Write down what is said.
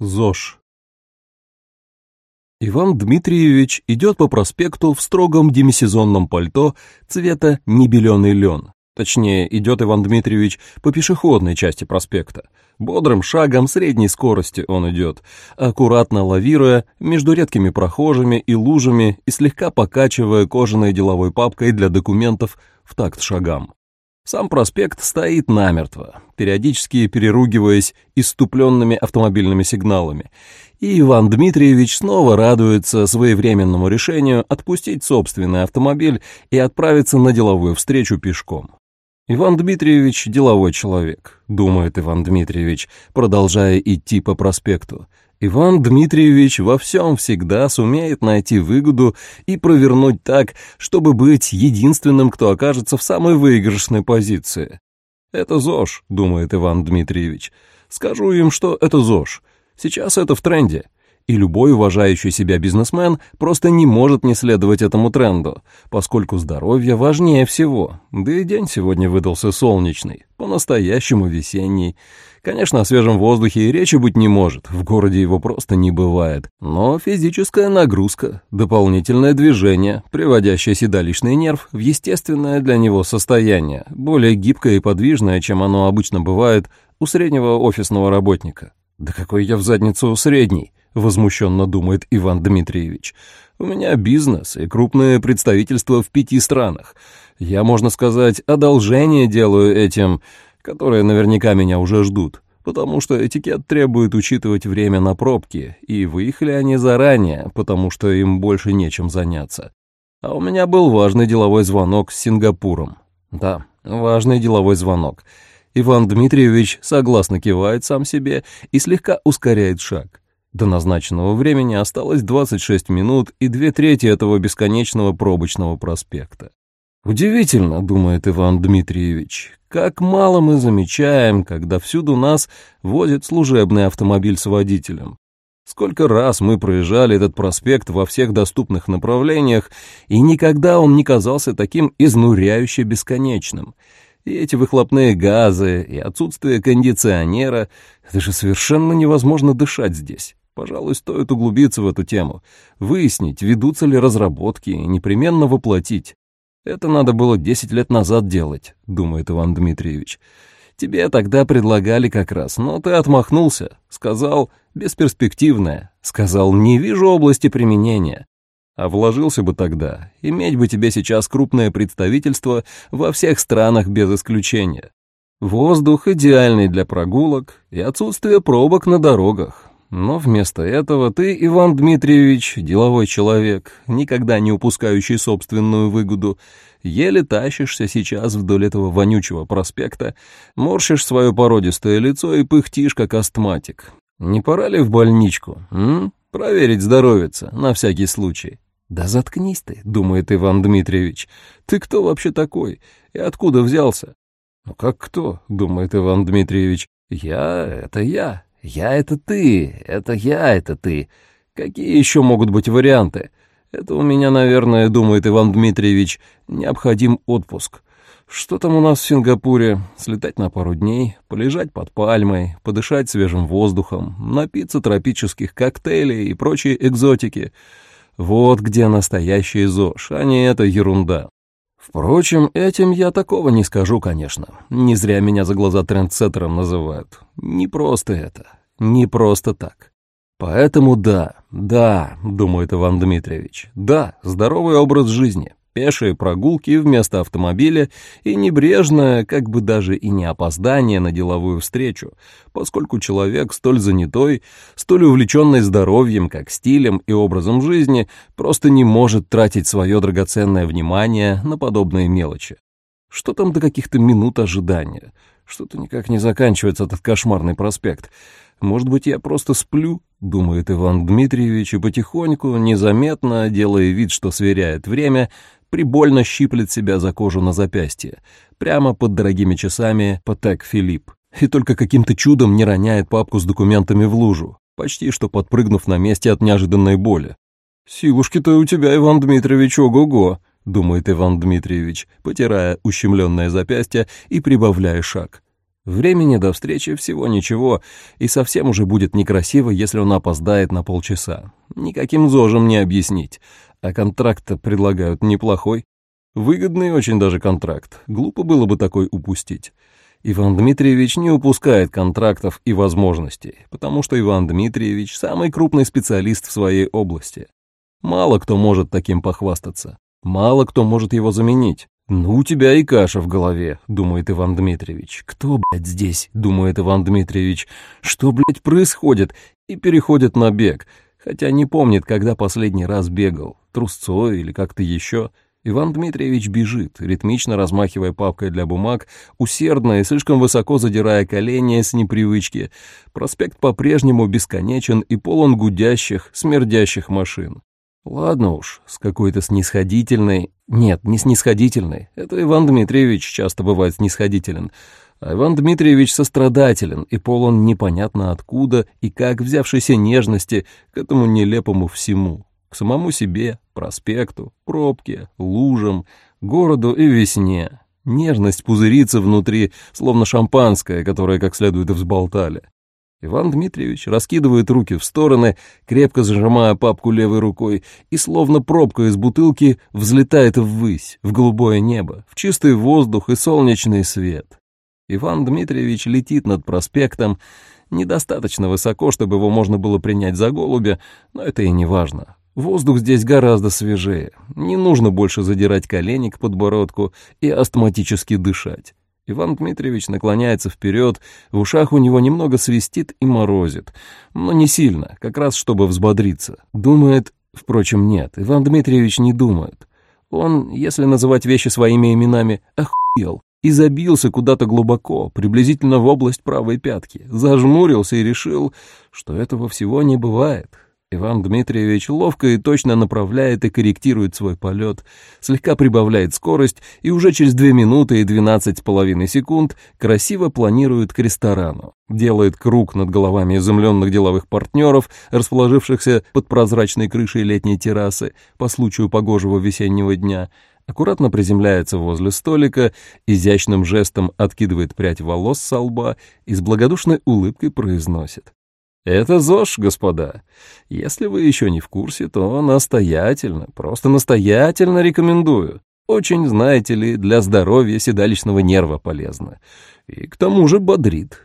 ЗОЖ. Иван Дмитриевич идет по проспекту в строгом демисезонном пальто цвета небеленый лен. Точнее, идет Иван Дмитриевич по пешеходной части проспекта. Бодрым шагом средней скорости он идет, аккуратно лавируя между редкими прохожими и лужами и слегка покачивая кожаной деловой папкой для документов в такт шагам. Сам проспект стоит намертво, периодически переругиваясь иступленными автомобильными сигналами, и Иван Дмитриевич снова радуется своевременному решению отпустить собственный автомобиль и отправиться на деловую встречу пешком. Иван Дмитриевич – деловой человек, думает Иван Дмитриевич, продолжая идти по проспекту. Иван Дмитриевич во всем всегда сумеет найти выгоду и провернуть так, чтобы быть единственным, кто окажется в самой выигрышной позиции. «Это ЗОЖ», — думает Иван Дмитриевич. «Скажу им, что это ЗОЖ. Сейчас это в тренде и любой уважающий себя бизнесмен просто не может не следовать этому тренду, поскольку здоровье важнее всего. Да и день сегодня выдался солнечный, по-настоящему весенний. Конечно, о свежем воздухе и речи быть не может, в городе его просто не бывает. Но физическая нагрузка, дополнительное движение, приводящее седалищный нерв в естественное для него состояние, более гибкое и подвижное, чем оно обычно бывает у среднего офисного работника. Да какой я в задницу средний? — возмущенно думает Иван Дмитриевич. «У меня бизнес и крупное представительство в пяти странах. Я, можно сказать, одолжение делаю этим, которые наверняка меня уже ждут, потому что этикет требует учитывать время на пробки, и выехали они заранее, потому что им больше нечем заняться. А у меня был важный деловой звонок с Сингапуром. Да, важный деловой звонок». Иван Дмитриевич согласно кивает сам себе и слегка ускоряет шаг. До назначенного времени осталось 26 минут и две трети этого бесконечного пробочного проспекта. Удивительно, думает Иван Дмитриевич, как мало мы замечаем, когда всюду нас возит служебный автомобиль с водителем. Сколько раз мы проезжали этот проспект во всех доступных направлениях, и никогда он не казался таким изнуряюще бесконечным. И эти выхлопные газы, и отсутствие кондиционера — это же совершенно невозможно дышать здесь. Пожалуй, стоит углубиться в эту тему, выяснить, ведутся ли разработки, и непременно воплотить. Это надо было 10 лет назад делать, думает Иван Дмитриевич. Тебе тогда предлагали как раз, но ты отмахнулся, сказал «бесперспективное», сказал «не вижу области применения». А вложился бы тогда, иметь бы тебе сейчас крупное представительство во всех странах без исключения. Воздух идеальный для прогулок и отсутствие пробок на дорогах. Но вместо этого ты, Иван Дмитриевич, деловой человек, никогда не упускающий собственную выгоду, еле тащишься сейчас вдоль этого вонючего проспекта, морщишь свое породистое лицо и пыхтишь, как астматик. Не пора ли в больничку, м? Проверить здоровится, на всякий случай. «Да заткнись ты», — думает Иван Дмитриевич. «Ты кто вообще такой? И откуда взялся?» «Ну как кто?» — думает Иван Дмитриевич. «Я — это я, «Я — это ты, это я — это ты. Какие еще могут быть варианты? Это у меня, наверное, думает Иван Дмитриевич, необходим отпуск. Что там у нас в Сингапуре? Слетать на пару дней, полежать под пальмой, подышать свежим воздухом, напиться тропических коктейлей и прочей экзотики. Вот где настоящий ЗОЖ, а не эта ерунда. Впрочем, этим я такого не скажу, конечно. Не зря меня за глаза трендсеттером называют. Не просто это. Не просто так. Поэтому да, да, думает Иван Дмитриевич, да, здоровый образ жизни пешие прогулки вместо автомобиля и небрежное, как бы даже и не опоздание на деловую встречу, поскольку человек столь занятой, столь увлеченный здоровьем, как стилем и образом жизни, просто не может тратить свое драгоценное внимание на подобные мелочи. Что там до каких-то минут ожидания? Что-то никак не заканчивается этот кошмарный проспект. Может быть, я просто сплю, думает Иван Дмитриевич, и потихоньку, незаметно, делая вид, что сверяет время, прибольно щиплет себя за кожу на запястье, прямо под дорогими часами Патек Филипп, и только каким-то чудом не роняет папку с документами в лужу, почти что подпрыгнув на месте от неожиданной боли. «Силушки-то у тебя, Иван Дмитриевич, ого-го!» — думает Иван Дмитриевич, потирая ущемленное запястье и прибавляя шаг. Времени до встречи всего ничего, и совсем уже будет некрасиво, если он опоздает на полчаса. Никаким зожем не объяснить. А контракт предлагают неплохой. Выгодный очень даже контракт. Глупо было бы такой упустить. Иван Дмитриевич не упускает контрактов и возможностей, потому что Иван Дмитриевич самый крупный специалист в своей области. Мало кто может таким похвастаться. Мало кто может его заменить. «Ну, у тебя и каша в голове», — думает Иван Дмитриевич. «Кто, блядь, здесь?» — думает Иван Дмитриевич. «Что, блядь, происходит?» И переходит на бег, хотя не помнит, когда последний раз бегал, трусцой или как-то еще. Иван Дмитриевич бежит, ритмично размахивая папкой для бумаг, усердно и слишком высоко задирая колени с непривычки. Проспект по-прежнему бесконечен и полон гудящих, смердящих машин. Ладно уж, с какой-то снисходительной... Нет, не снисходительной. Это Иван Дмитриевич часто бывает снисходителен. А Иван Дмитриевич сострадателен и полон непонятно откуда и как взявшейся нежности к этому нелепому всему. К самому себе, проспекту, пробке, лужам, городу и весне. Нежность пузырится внутри, словно шампанское, которое как следует взболтали. Иван Дмитриевич раскидывает руки в стороны, крепко зажимая папку левой рукой, и словно пробка из бутылки взлетает ввысь, в голубое небо, в чистый воздух и солнечный свет. Иван Дмитриевич летит над проспектом, недостаточно высоко, чтобы его можно было принять за голубя, но это и не важно. Воздух здесь гораздо свежее, не нужно больше задирать колени к подбородку и астматически дышать. Иван Дмитриевич наклоняется вперед, в ушах у него немного свистит и морозит, но не сильно, как раз чтобы взбодриться. Думает, впрочем, нет, Иван Дмитриевич не думает. Он, если называть вещи своими именами, охуел и забился куда-то глубоко, приблизительно в область правой пятки, зажмурился и решил, что этого всего не бывает, Иван Дмитриевич ловко и точно направляет и корректирует свой полет, слегка прибавляет скорость и уже через 2 минуты и 12 с половиной секунд красиво планирует к ресторану. Делает круг над головами изумленных деловых партнеров, расположившихся под прозрачной крышей летней террасы по случаю погожего весеннего дня, аккуратно приземляется возле столика, изящным жестом откидывает прядь волос со лба и с благодушной улыбкой произносит. Это ЗОЖ, господа. Если вы еще не в курсе, то настоятельно, просто настоятельно рекомендую. Очень, знаете ли, для здоровья седалищного нерва полезно. И к тому же бодрит.